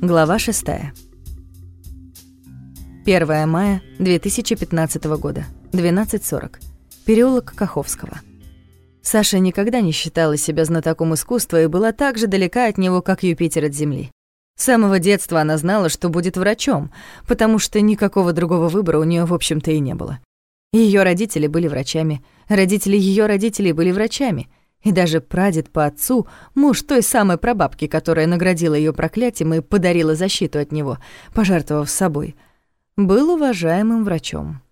Глава 6. 1 мая 2015 года, 12.40. Переулок Каховского. Саша никогда не считала себя знатоком искусства и была так же далека от него, как Юпитер от Земли. С самого детства она знала, что будет врачом, потому что никакого другого выбора у нее, в общем-то, и не было. Ее родители были врачами, родители ее родителей были врачами — и даже прадед по отцу, муж той самой прабабки, которая наградила ее проклятием и подарила защиту от него, пожертвовав собой, был уважаемым врачом.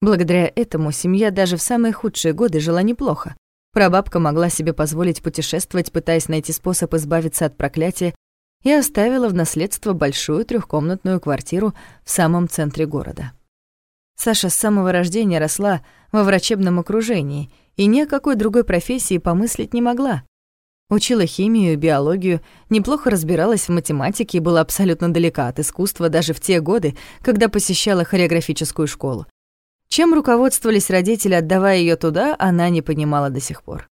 Благодаря этому семья даже в самые худшие годы жила неплохо. Прабабка могла себе позволить путешествовать, пытаясь найти способ избавиться от проклятия, и оставила в наследство большую трехкомнатную квартиру в самом центре города. Саша с самого рождения росла во врачебном окружении и ни о какой другой профессии помыслить не могла. Учила химию биологию, неплохо разбиралась в математике и была абсолютно далека от искусства даже в те годы, когда посещала хореографическую школу. Чем руководствовались родители, отдавая ее туда, она не понимала до сих пор.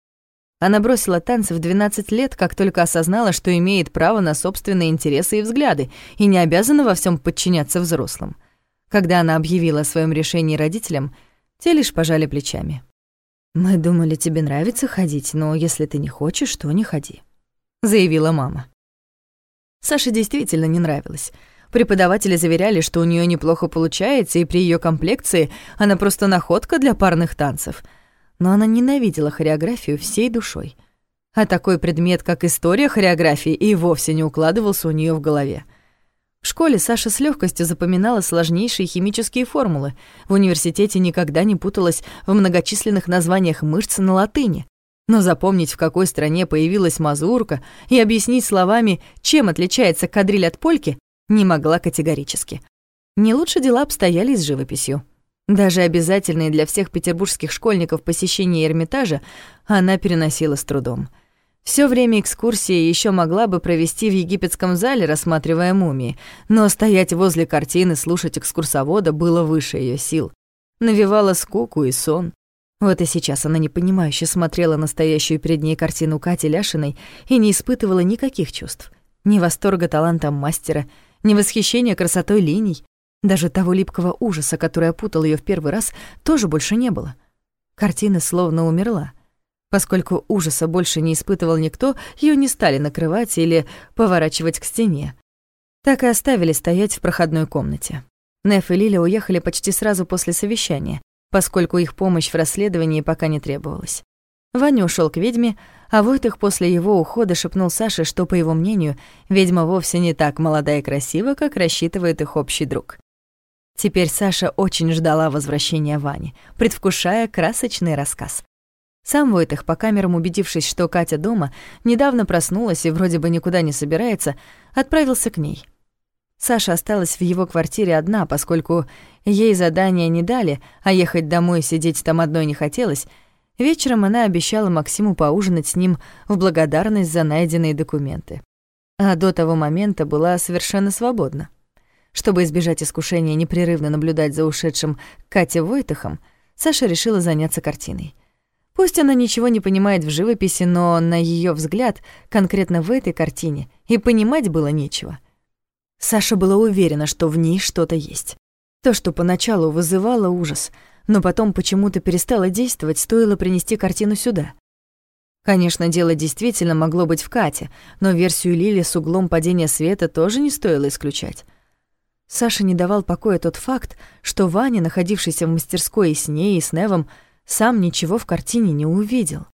Она бросила танцы в 12 лет, как только осознала, что имеет право на собственные интересы и взгляды и не обязана во всем подчиняться взрослым. Когда она объявила о своем решении родителям, те лишь пожали плечами. «Мы думали, тебе нравится ходить, но если ты не хочешь, то не ходи», — заявила мама. Саше действительно не нравилось. Преподаватели заверяли, что у нее неплохо получается, и при ее комплекции она просто находка для парных танцев. Но она ненавидела хореографию всей душой. А такой предмет, как история хореографии, и вовсе не укладывался у нее в голове. В школе Саша с легкостью запоминала сложнейшие химические формулы. В университете никогда не путалась в многочисленных названиях мышц на латыни. Но запомнить, в какой стране появилась мазурка, и объяснить словами, чем отличается кадриль от польки, не могла категорически. Не лучше дела обстояли с живописью. Даже обязательные для всех петербургских школьников посещение Эрмитажа она переносила с трудом — все время экскурсии еще могла бы провести в египетском зале, рассматривая мумии, но стоять возле картины, слушать экскурсовода было выше ее сил. Навевала скуку и сон. Вот и сейчас она непонимающе смотрела на стоящую перед ней картину Кати Ляшиной и не испытывала никаких чувств. Ни восторга талантом мастера, ни восхищения красотой линий. Даже того липкого ужаса, который опутал ее в первый раз, тоже больше не было. Картина словно умерла. Поскольку ужаса больше не испытывал никто, ее не стали накрывать или поворачивать к стене. Так и оставили стоять в проходной комнате. Неф и Лиля уехали почти сразу после совещания, поскольку их помощь в расследовании пока не требовалась. Ваня ушел к ведьме, а Войтых после его ухода шепнул Саше, что, по его мнению, ведьма вовсе не так молода и красива, как рассчитывает их общий друг. Теперь Саша очень ждала возвращения Вани, предвкушая красочный рассказ. Сам Войтых, по камерам убедившись, что Катя дома, недавно проснулась и вроде бы никуда не собирается, отправился к ней. Саша осталась в его квартире одна, поскольку ей задания не дали, а ехать домой и сидеть там одной не хотелось. Вечером она обещала Максиму поужинать с ним в благодарность за найденные документы. А до того момента была совершенно свободна. Чтобы избежать искушения непрерывно наблюдать за ушедшим Катей Войтыхом, Саша решила заняться картиной. Пусть она ничего не понимает в живописи, но на ее взгляд, конкретно в этой картине, и понимать было нечего. Саша была уверена, что в ней что-то есть. То, что поначалу вызывало ужас, но потом почему-то перестало действовать, стоило принести картину сюда. Конечно, дело действительно могло быть в Кате, но версию Лили с углом падения света тоже не стоило исключать. Саша не давал покоя тот факт, что Ваня, находившийся в мастерской и с ней, и с Невом, сам ничего в картине не увидел.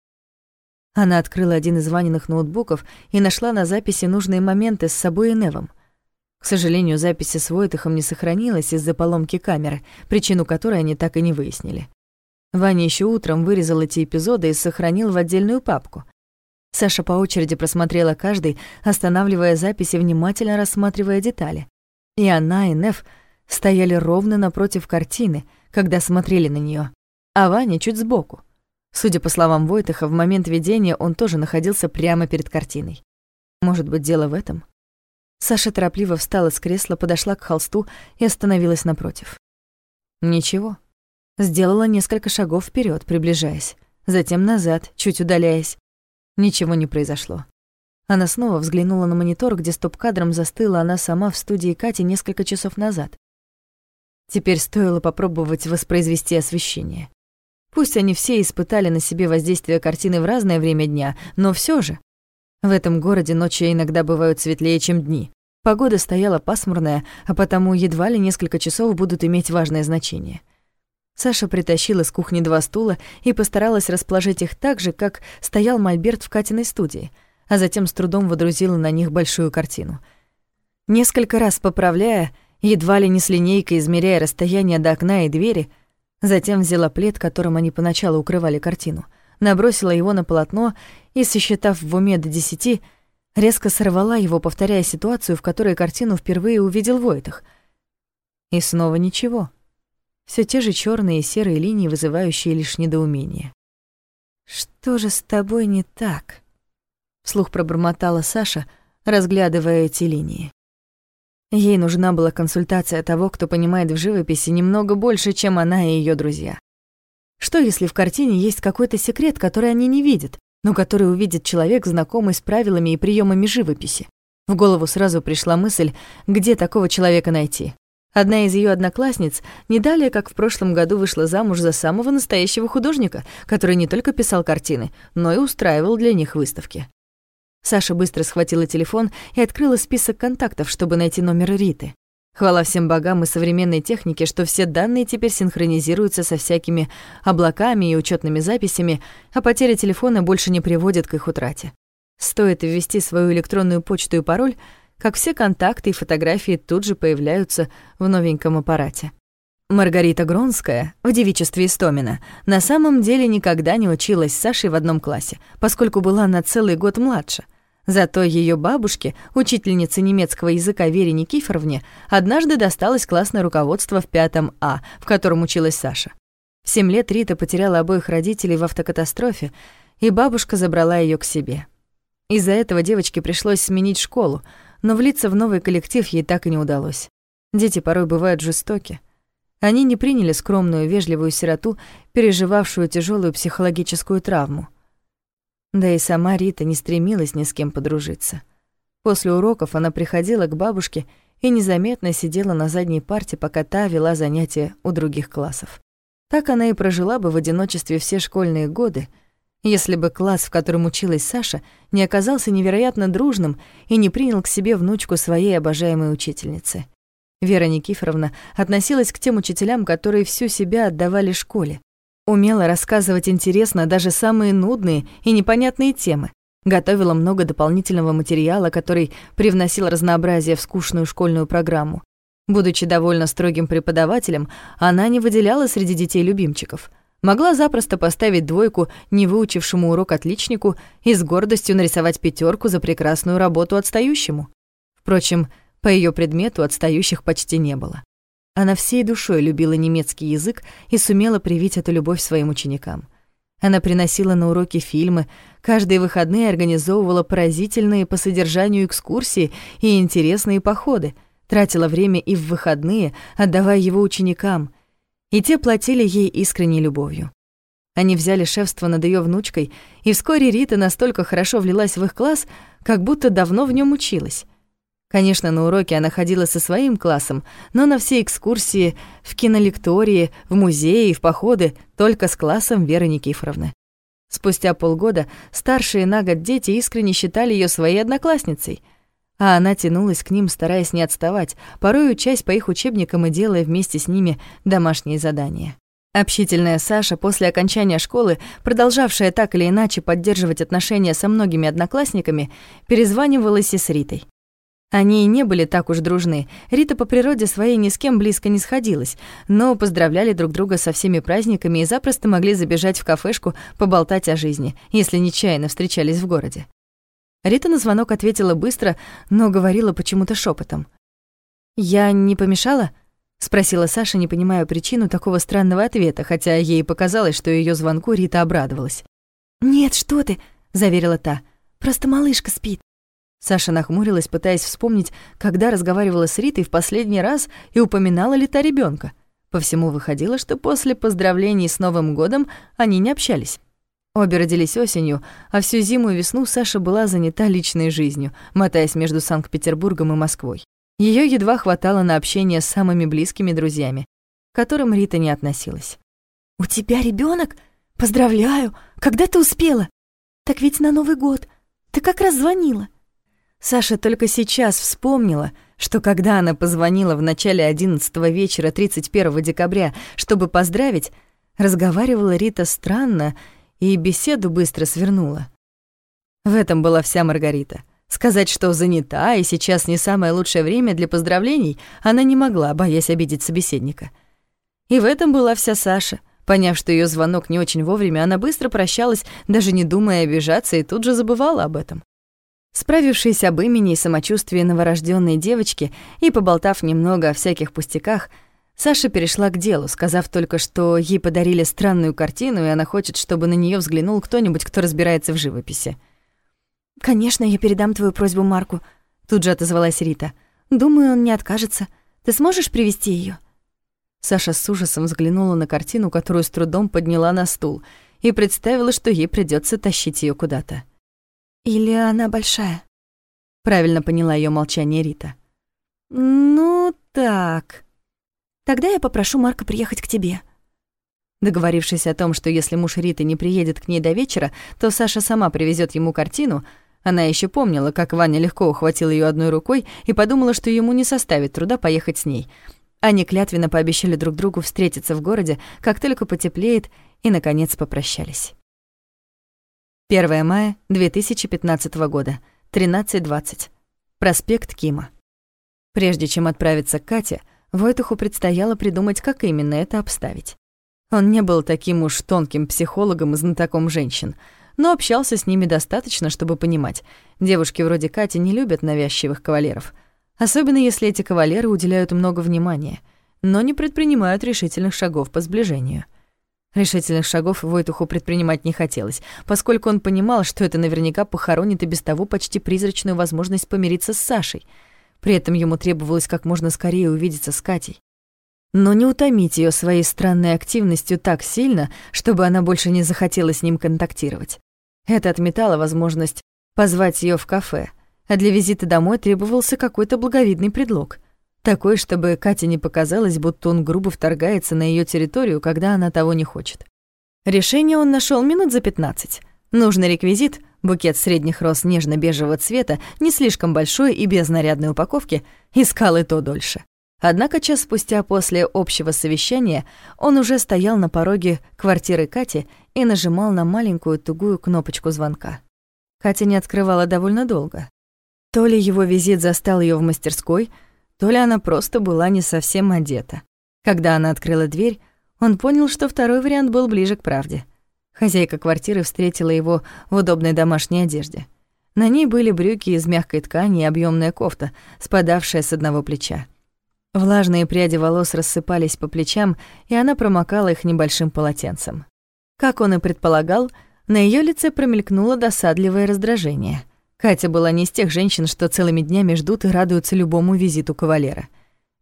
Она открыла один из Ваниных ноутбуков и нашла на записи нужные моменты с собой и Невом. К сожалению, записи с Войтыхом не сохранилась из-за поломки камеры, причину которой они так и не выяснили. Ваня еще утром вырезал эти эпизоды и сохранил в отдельную папку. Саша по очереди просмотрела каждый, останавливая записи, внимательно рассматривая детали. И она, и Нев стояли ровно напротив картины, когда смотрели на нее а Ваня чуть сбоку. Судя по словам Войтаха, в момент видения он тоже находился прямо перед картиной. Может быть, дело в этом? Саша торопливо встала с кресла, подошла к холсту и остановилась напротив. Ничего. Сделала несколько шагов вперед, приближаясь, затем назад, чуть удаляясь. Ничего не произошло. Она снова взглянула на монитор, где стоп-кадром застыла она сама в студии Кати несколько часов назад. Теперь стоило попробовать воспроизвести освещение. Пусть они все испытали на себе воздействие картины в разное время дня, но все же. В этом городе ночи иногда бывают светлее, чем дни. Погода стояла пасмурная, а потому едва ли несколько часов будут иметь важное значение. Саша притащила с кухни два стула и постаралась расположить их так же, как стоял мольберт в Катиной студии, а затем с трудом водрузила на них большую картину. Несколько раз поправляя, едва ли не с линейкой измеряя расстояние до окна и двери, затем взяла плед, которым они поначалу укрывали картину, набросила его на полотно и, сосчитав в уме до десяти, резко сорвала его, повторяя ситуацию, в которой картину впервые увидел Войтах. И снова ничего. Все те же черные и серые линии, вызывающие лишь недоумение. «Что же с тобой не так?» — вслух пробормотала Саша, разглядывая эти линии. Ей нужна была консультация того, кто понимает в живописи немного больше, чем она и ее друзья. Что, если в картине есть какой-то секрет, который они не видят, но который увидит человек, знакомый с правилами и приемами живописи? В голову сразу пришла мысль, где такого человека найти. Одна из ее одноклассниц не далее, как в прошлом году, вышла замуж за самого настоящего художника, который не только писал картины, но и устраивал для них выставки. Саша быстро схватила телефон и открыла список контактов, чтобы найти номер Риты. Хвала всем богам и современной технике, что все данные теперь синхронизируются со всякими облаками и учетными записями, а потеря телефона больше не приводит к их утрате. Стоит ввести свою электронную почту и пароль, как все контакты и фотографии тут же появляются в новеньком аппарате. Маргарита Гронская в девичестве Истомина на самом деле никогда не училась с Сашей в одном классе, поскольку была на целый год младше. Зато ее бабушке, учительнице немецкого языка Вере Никифоровне, однажды досталось классное руководство в пятом А, в котором училась Саша. В семь лет Рита потеряла обоих родителей в автокатастрофе, и бабушка забрала ее к себе. Из-за этого девочке пришлось сменить школу, но влиться в новый коллектив ей так и не удалось. Дети порой бывают жестоки. Они не приняли скромную, вежливую сироту, переживавшую тяжелую психологическую травму. Да и сама Рита не стремилась ни с кем подружиться. После уроков она приходила к бабушке и незаметно сидела на задней парте, пока та вела занятия у других классов. Так она и прожила бы в одиночестве все школьные годы, если бы класс, в котором училась Саша, не оказался невероятно дружным и не принял к себе внучку своей обожаемой учительницы. Вера Никифоровна относилась к тем учителям, которые всю себя отдавали школе, Умела рассказывать интересно даже самые нудные и непонятные темы. Готовила много дополнительного материала, который привносил разнообразие в скучную школьную программу. Будучи довольно строгим преподавателем, она не выделяла среди детей любимчиков. Могла запросто поставить двойку не выучившему урок отличнику и с гордостью нарисовать пятерку за прекрасную работу отстающему. Впрочем, по ее предмету отстающих почти не было. Она всей душой любила немецкий язык и сумела привить эту любовь своим ученикам. Она приносила на уроки фильмы, каждые выходные организовывала поразительные по содержанию экскурсии и интересные походы, тратила время и в выходные, отдавая его ученикам, и те платили ей искренней любовью. Они взяли шефство над ее внучкой, и вскоре Рита настолько хорошо влилась в их класс, как будто давно в нем училась. Конечно, на уроки она ходила со своим классом, но на все экскурсии, в кинолектории, в музеи, в походы только с классом Веры Никифоровны. Спустя полгода старшие на год дети искренне считали ее своей одноклассницей, а она тянулась к ним, стараясь не отставать, порой учась по их учебникам и делая вместе с ними домашние задания. Общительная Саша после окончания школы, продолжавшая так или иначе поддерживать отношения со многими одноклассниками, перезванивалась и с Ритой. Они и не были так уж дружны. Рита по природе своей ни с кем близко не сходилась, но поздравляли друг друга со всеми праздниками и запросто могли забежать в кафешку поболтать о жизни, если нечаянно встречались в городе. Рита на звонок ответила быстро, но говорила почему-то шепотом. «Я не помешала?» — спросила Саша, не понимая причину такого странного ответа, хотя ей показалось, что ее звонку Рита обрадовалась. «Нет, что ты!» — заверила та. «Просто малышка спит». Саша нахмурилась, пытаясь вспомнить, когда разговаривала с Ритой в последний раз и упоминала ли та ребенка. По всему выходило, что после поздравлений с Новым годом они не общались. Обе родились осенью, а всю зиму и весну Саша была занята личной жизнью, мотаясь между Санкт-Петербургом и Москвой. Ее едва хватало на общение с самыми близкими друзьями, к которым Рита не относилась. «У тебя ребенок? Поздравляю! Когда ты успела? Так ведь на Новый год. Ты как раз звонила». Саша только сейчас вспомнила, что когда она позвонила в начале 11 вечера 31 декабря, чтобы поздравить, разговаривала Рита странно и беседу быстро свернула. В этом была вся Маргарита. Сказать, что занята и сейчас не самое лучшее время для поздравлений, она не могла, боясь обидеть собеседника. И в этом была вся Саша. Поняв, что ее звонок не очень вовремя, она быстро прощалась, даже не думая обижаться, и тут же забывала об этом. Справившись об имени и самочувствии новорожденной девочки и поболтав немного о всяких пустяках, Саша перешла к делу, сказав только, что ей подарили странную картину, и она хочет, чтобы на нее взглянул кто-нибудь, кто разбирается в живописи. «Конечно, я передам твою просьбу Марку», — тут же отозвалась Рита. «Думаю, он не откажется. Ты сможешь привести ее? Саша с ужасом взглянула на картину, которую с трудом подняла на стул, и представила, что ей придется тащить ее куда-то. Или она большая? Правильно поняла ее молчание Рита. Ну, так. Тогда я попрошу Марка приехать к тебе. Договорившись о том, что если муж Риты не приедет к ней до вечера, то Саша сама привезет ему картину, она еще помнила, как Ваня легко ухватил ее одной рукой и подумала, что ему не составит труда поехать с ней. Они клятвенно пообещали друг другу встретиться в городе, как только потеплеет, и, наконец, попрощались. 1 мая 2015 года, 13.20. Проспект Кима. Прежде чем отправиться к Кате, Войтуху предстояло придумать, как именно это обставить. Он не был таким уж тонким психологом и знатоком женщин, но общался с ними достаточно, чтобы понимать, девушки вроде Кати не любят навязчивых кавалеров, особенно если эти кавалеры уделяют много внимания, но не предпринимают решительных шагов по сближению. Решительных шагов Войтуху предпринимать не хотелось, поскольку он понимал, что это наверняка похоронит и без того почти призрачную возможность помириться с Сашей. При этом ему требовалось как можно скорее увидеться с Катей. Но не утомить ее своей странной активностью так сильно, чтобы она больше не захотела с ним контактировать. Это отметало возможность позвать ее в кафе, а для визита домой требовался какой-то благовидный предлог. Такой, чтобы Кате не показалось, будто он грубо вторгается на ее территорию, когда она того не хочет. Решение он нашел минут за 15. Нужный реквизит, букет средних роз нежно-бежевого цвета, не слишком большой и без нарядной упаковки, искал и то дольше. Однако час спустя после общего совещания он уже стоял на пороге квартиры Кати и нажимал на маленькую тугую кнопочку звонка. Катя не открывала довольно долго. То ли его визит застал ее в мастерской, то ли она просто была не совсем одета. Когда она открыла дверь, он понял, что второй вариант был ближе к правде. Хозяйка квартиры встретила его в удобной домашней одежде. На ней были брюки из мягкой ткани и объемная кофта, спадавшая с одного плеча. Влажные пряди волос рассыпались по плечам, и она промокала их небольшим полотенцем. Как он и предполагал, на ее лице промелькнуло досадливое раздражение — Катя была не из тех женщин, что целыми днями ждут и радуются любому визиту кавалера.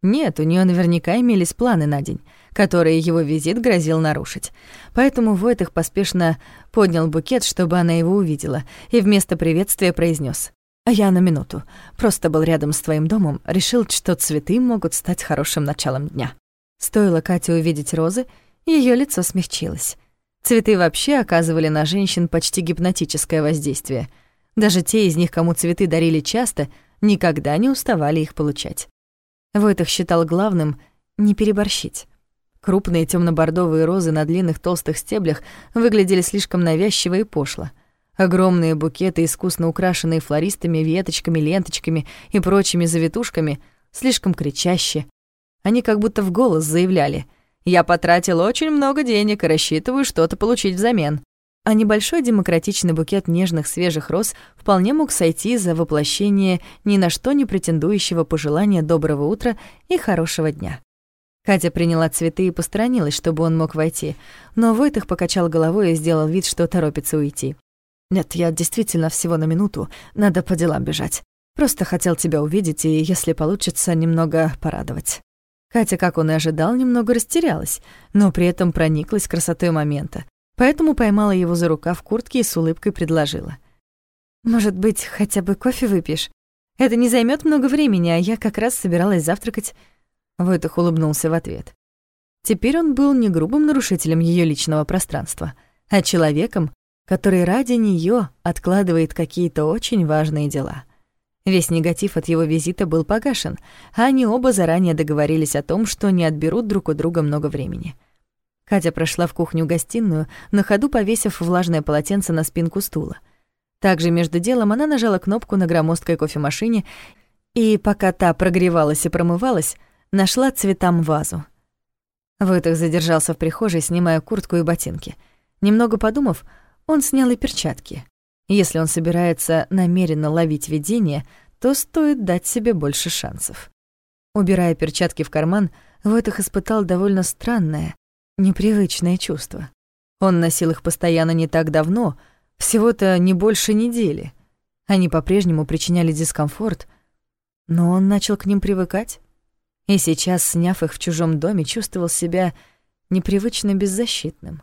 Нет, у нее наверняка имелись планы на день, которые его визит грозил нарушить. Поэтому Войтых поспешно поднял букет, чтобы она его увидела, и вместо приветствия произнес: «А я на минуту. Просто был рядом с твоим домом, решил, что цветы могут стать хорошим началом дня». Стоило Кате увидеть розы, ее лицо смягчилось. Цветы вообще оказывали на женщин почти гипнотическое воздействие — даже те из них, кому цветы дарили часто, никогда не уставали их получать. Войтах считал главным не переборщить. Крупные темно-бордовые розы на длинных толстых стеблях выглядели слишком навязчиво и пошло. Огромные букеты, искусно украшенные флористами, веточками, ленточками и прочими завитушками, слишком кричаще. Они как будто в голос заявляли «Я потратил очень много денег и рассчитываю что-то получить взамен» а небольшой демократичный букет нежных свежих роз вполне мог сойти за воплощение ни на что не претендующего пожелания доброго утра и хорошего дня. Катя приняла цветы и посторонилась, чтобы он мог войти, но Войтых покачал головой и сделал вид, что торопится уйти. «Нет, я действительно всего на минуту, надо по делам бежать. Просто хотел тебя увидеть и, если получится, немного порадовать». Катя, как он и ожидал, немного растерялась, но при этом прониклась красотой момента, поэтому поймала его за рукав в куртке и с улыбкой предложила. «Может быть, хотя бы кофе выпьешь? Это не займет много времени, а я как раз собиралась завтракать». Войтых улыбнулся в ответ. Теперь он был не грубым нарушителем ее личного пространства, а человеком, который ради нее откладывает какие-то очень важные дела. Весь негатив от его визита был погашен, а они оба заранее договорились о том, что не отберут друг у друга много времени. Катя прошла в кухню-гостиную, на ходу повесив влажное полотенце на спинку стула. Также между делом она нажала кнопку на громоздкой кофемашине и, пока та прогревалась и промывалась, нашла цветам вазу. Войтых задержался в прихожей, снимая куртку и ботинки. Немного подумав, он снял и перчатки. Если он собирается намеренно ловить видение, то стоит дать себе больше шансов. Убирая перчатки в карман, Войтых испытал довольно странное, непривычное чувство. Он носил их постоянно не так давно, всего-то не больше недели. Они по-прежнему причиняли дискомфорт, но он начал к ним привыкать. И сейчас, сняв их в чужом доме, чувствовал себя непривычно беззащитным.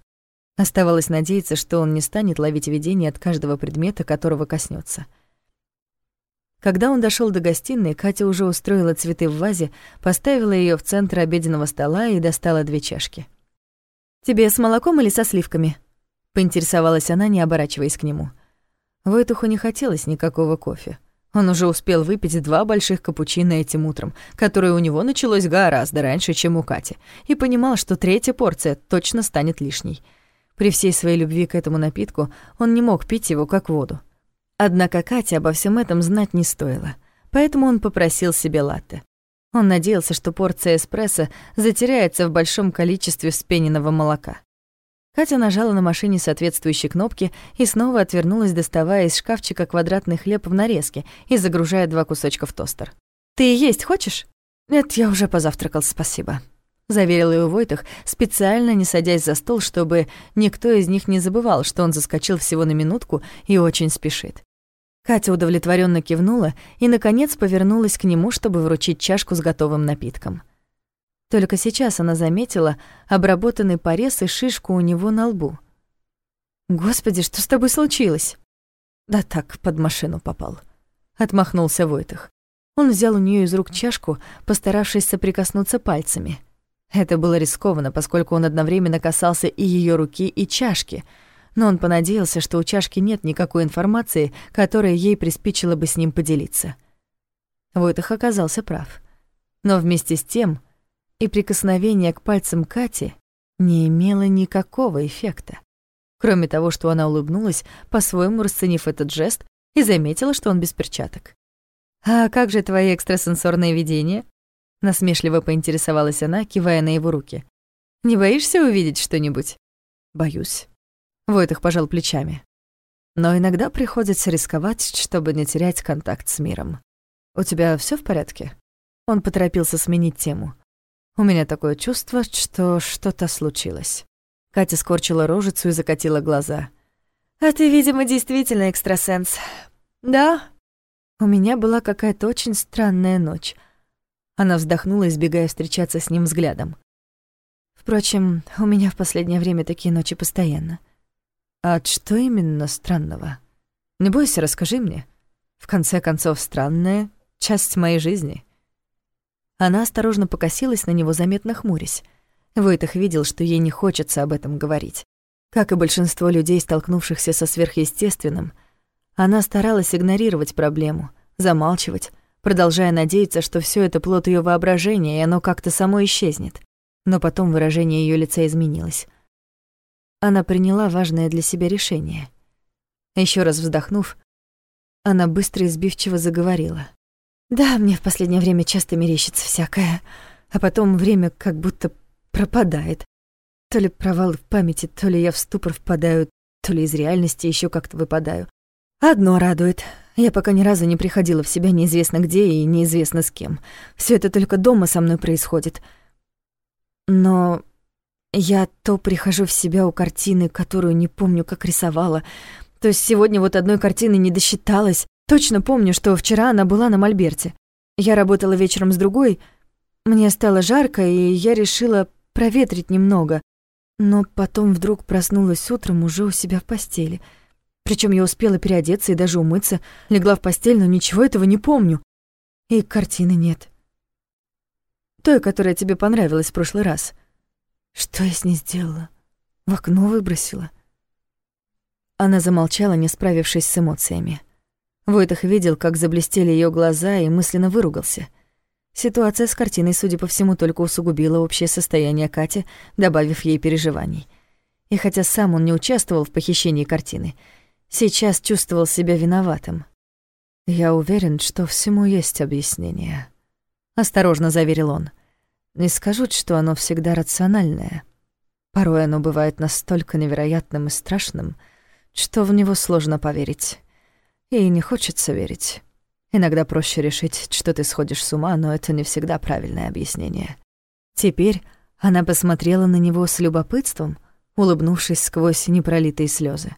Оставалось надеяться, что он не станет ловить видение от каждого предмета, которого коснется. Когда он дошел до гостиной, Катя уже устроила цветы в вазе, поставила ее в центр обеденного стола и достала две чашки. «Тебе с молоком или со сливками?» — поинтересовалась она, не оборачиваясь к нему. Войтуху не хотелось никакого кофе. Он уже успел выпить два больших капучино этим утром, которое у него началось гораздо раньше, чем у Кати, и понимал, что третья порция точно станет лишней — при всей своей любви к этому напитку он не мог пить его как воду. Однако Кате обо всем этом знать не стоило, поэтому он попросил себе латте. Он надеялся, что порция эспрессо затеряется в большом количестве вспененного молока. Катя нажала на машине соответствующие кнопки и снова отвернулась, доставая из шкафчика квадратный хлеб в нарезке и загружая два кусочка в тостер. «Ты есть хочешь?» «Нет, я уже позавтракал, спасибо», заверил его Войтах, специально не садясь за стол, чтобы никто из них не забывал, что он заскочил всего на минутку и очень спешит. Катя удовлетворенно кивнула и, наконец, повернулась к нему, чтобы вручить чашку с готовым напитком. Только сейчас она заметила обработанный порез и шишку у него на лбу. «Господи, что с тобой случилось?» «Да так, под машину попал», — отмахнулся Войтах. Он взял у нее из рук чашку, постаравшись соприкоснуться пальцами — это было рискованно, поскольку он одновременно касался и ее руки, и чашки, но он понадеялся, что у чашки нет никакой информации, которая ей приспичило бы с ним поделиться. Войтах оказался прав. Но вместе с тем и прикосновение к пальцам Кати не имело никакого эффекта. Кроме того, что она улыбнулась, по-своему расценив этот жест, и заметила, что он без перчаток. «А как же твои экстрасенсорные видения?» Насмешливо поинтересовалась она, кивая на его руки. «Не боишься увидеть что-нибудь?» «Боюсь». Войтых пожал плечами. «Но иногда приходится рисковать, чтобы не терять контакт с миром. У тебя все в порядке?» Он поторопился сменить тему. «У меня такое чувство, что что-то случилось». Катя скорчила рожицу и закатила глаза. «А ты, видимо, действительно экстрасенс. Да?» У меня была какая-то очень странная ночь — она вздохнула, избегая встречаться с ним взглядом. Впрочем, у меня в последнее время такие ночи постоянно. А что именно странного? Не бойся, расскажи мне. В конце концов, странная часть моей жизни. Она осторожно покосилась на него, заметно хмурясь. Войтах видел, что ей не хочется об этом говорить. Как и большинство людей, столкнувшихся со сверхъестественным, она старалась игнорировать проблему, замалчивать, продолжая надеяться, что все это плод ее воображения, и оно как-то само исчезнет. Но потом выражение ее лица изменилось. Она приняла важное для себя решение. Еще раз вздохнув, она быстро и сбивчиво заговорила. «Да, мне в последнее время часто мерещится всякое, а потом время как будто пропадает. То ли провалы в памяти, то ли я в ступор впадаю, то ли из реальности еще как-то выпадаю. Одно радует. Я пока ни разу не приходила в себя неизвестно где и неизвестно с кем. Все это только дома со мной происходит. Но я то прихожу в себя у картины, которую не помню, как рисовала, то есть сегодня вот одной картины не досчиталась. Точно помню, что вчера она была на мольберте. Я работала вечером с другой. Мне стало жарко, и я решила проветрить немного. Но потом вдруг проснулась утром уже у себя в постели. Причем я успела переодеться и даже умыться, легла в постель, но ничего этого не помню. И картины нет. Той, которая тебе понравилась в прошлый раз. Что я с ней сделала? В окно выбросила. Она замолчала, не справившись с эмоциями. Войтах видел, как заблестели ее глаза и мысленно выругался. Ситуация с картиной, судя по всему, только усугубила общее состояние Кати, добавив ей переживаний. И хотя сам он не участвовал в похищении картины, сейчас чувствовал себя виноватым. «Я уверен, что всему есть объяснение», — осторожно заверил он. «Не скажу, что оно всегда рациональное. Порой оно бывает настолько невероятным и страшным, что в него сложно поверить. И не хочется верить. Иногда проще решить, что ты сходишь с ума, но это не всегда правильное объяснение». Теперь она посмотрела на него с любопытством, улыбнувшись сквозь непролитые слезы.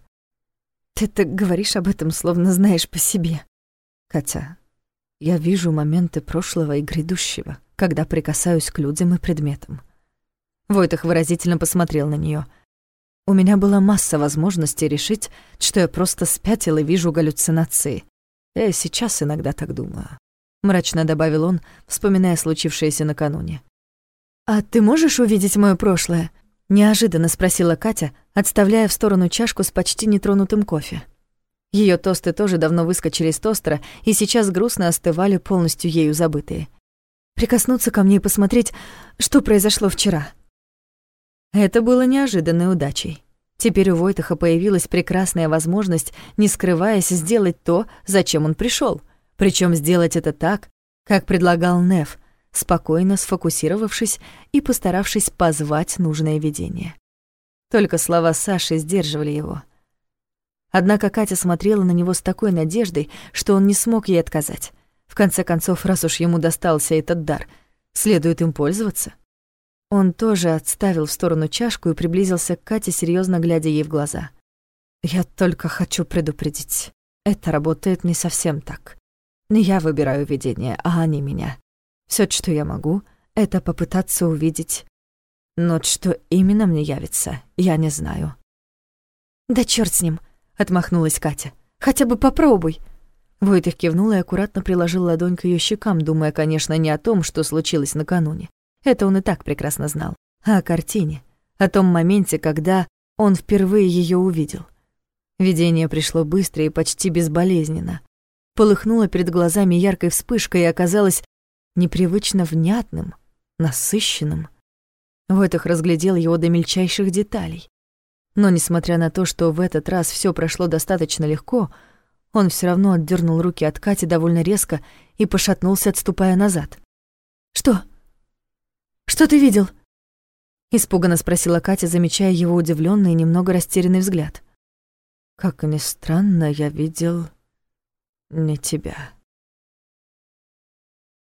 «Ты так говоришь об этом, словно знаешь по себе», Катя, я вижу моменты прошлого и грядущего, когда прикасаюсь к людям и предметам. Войтах выразительно посмотрел на нее. У меня была масса возможностей решить, что я просто спятил и вижу галлюцинации. Я и сейчас иногда так думаю. Мрачно добавил он, вспоминая случившееся накануне. «А ты можешь увидеть моё прошлое?» Неожиданно спросила Катя, отставляя в сторону чашку с почти нетронутым кофе. Ее тосты тоже давно выскочили из тостера и сейчас грустно остывали, полностью ею забытые. Прикоснуться ко мне и посмотреть, что произошло вчера. Это было неожиданной удачей. Теперь у Войтаха появилась прекрасная возможность, не скрываясь, сделать то, зачем он пришел, причем сделать это так, как предлагал Нев, спокойно сфокусировавшись и постаравшись позвать нужное видение. Только слова Саши сдерживали его — Однако Катя смотрела на него с такой надеждой, что он не смог ей отказать. В конце концов, раз уж ему достался этот дар, следует им пользоваться. Он тоже отставил в сторону чашку и приблизился к Кате, серьезно глядя ей в глаза. «Я только хочу предупредить. Это работает не совсем так. Не я выбираю видение, а они меня. Все, что я могу, это попытаться увидеть. Но что именно мне явится, я не знаю». «Да чёрт с ним!» отмахнулась Катя. Хотя бы попробуй. Войтых кивнул и аккуратно приложил ладонь к ее щекам, думая, конечно, не о том, что случилось накануне. Это он и так прекрасно знал. А о картине. О том моменте, когда он впервые ее увидел. Видение пришло быстро и почти безболезненно. Полыхнуло перед глазами яркой вспышкой и оказалось непривычно внятным, насыщенным. Войтых разглядел его до мельчайших деталей. Но несмотря на то, что в этот раз все прошло достаточно легко, он все равно отдернул руки от Кати довольно резко и пошатнулся, отступая назад. «Что? Что ты видел?» Испуганно спросила Катя, замечая его удивленный и немного растерянный взгляд. «Как ни странно, я видел не тебя».